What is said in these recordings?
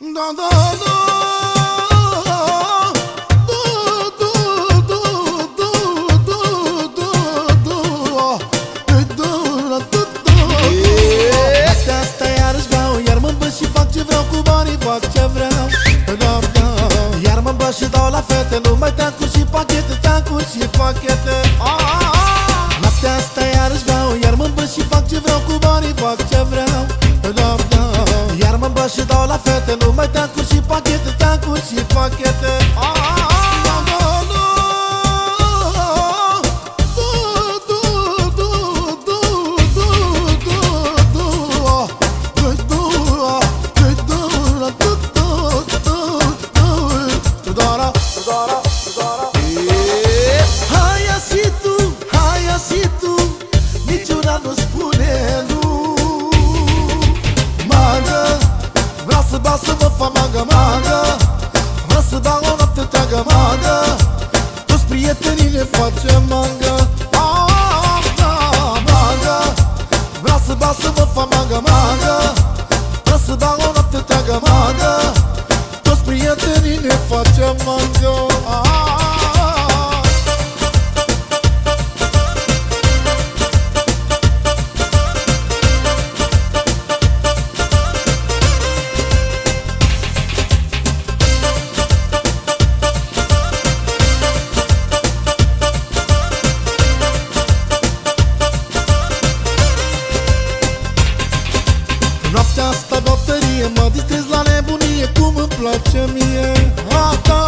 Da, da, da și fac ce vreau cu banii, fac ce vreau da, da. Iar mă îmbăt și dau la fete Numai teancuri și pachete, teancuri și pachete ah, ah, ah. Noaptea asta iarăși beau Iar mă îmbăt și fac ce vreau cu banii, fac ce vreau teancuri și pachete, teancuri și pachete ah, ah, ah. Să vă fac mangă, mangă. Vreau să dau o noapte întreagă, mangă Toți prietenii ne facem mangă. Ah, da, mangă Vreau să bau să vă fac mangă, mangă. Vreau să dau o noapte întreagă, mangă Toți prietenii ne facem mangă ah, Noaptea asta bătărie Mă distrez la nebunie Cum îmi place mie. Ata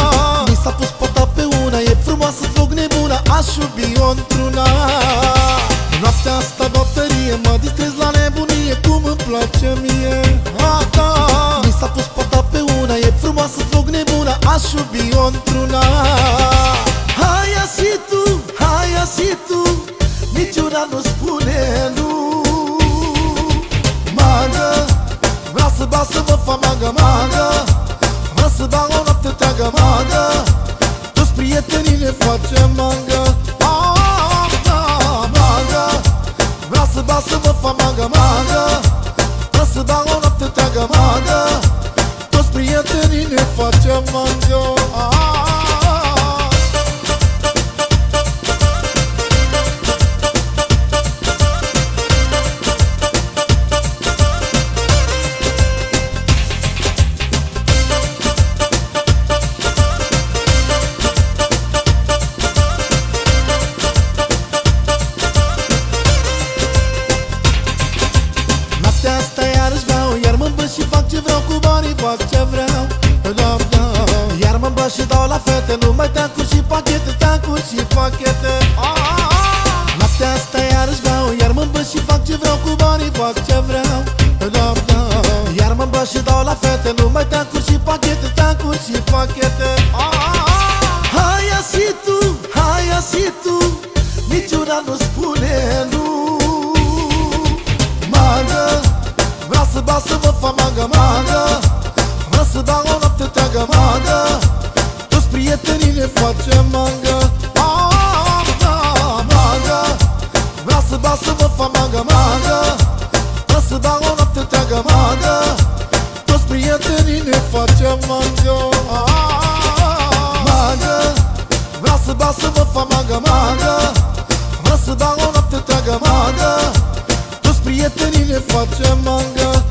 Mi s-a pus pata pe una E frumoasă, foc nebună Aș iubi-o într-una. Noaptea asta bătărie Mă distrez la nebunie Cum îmi place mie. Ata Mi s-a pus pata pe una E frumoasă, foc nebună Aș iubi-o într-una. Hai și tu, hai și tu. Niciuna nu spune Toți prietenii ne facem mangă ah, și dau la fete Numai teancuri și pachete, teancuri și pachete ah, ah, ah. Noaptea asta iarăși beau Iar mă îmbăt și fac ce vreau cu banii, fac ce vreau da, da. Iar mă îmbăt și dau la fete Numai teancuri și pachete, teancuri și pachete ah, ah, ah. Hai și tu, hai și tu Niciuna nu spune nu Mangă Vreau să bau să vă fac mangă, mangă Vreau să dau o noapte întreagă, mangă Toți prietenii ne facem mangă. Ah, da, mangă. Vreau să bau să vă fac mangă, mangă. Vreau să dau o noapte întreagă, mangă. Toți prietenii ne facem mangă. Ah, Mangă. Vreau să bau să vă fac mangă, mangă. Vreau să dau o noapte întreagă, mangă. Toți prietenii ne facem mangă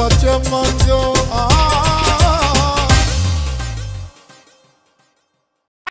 dau o noapte întreagă,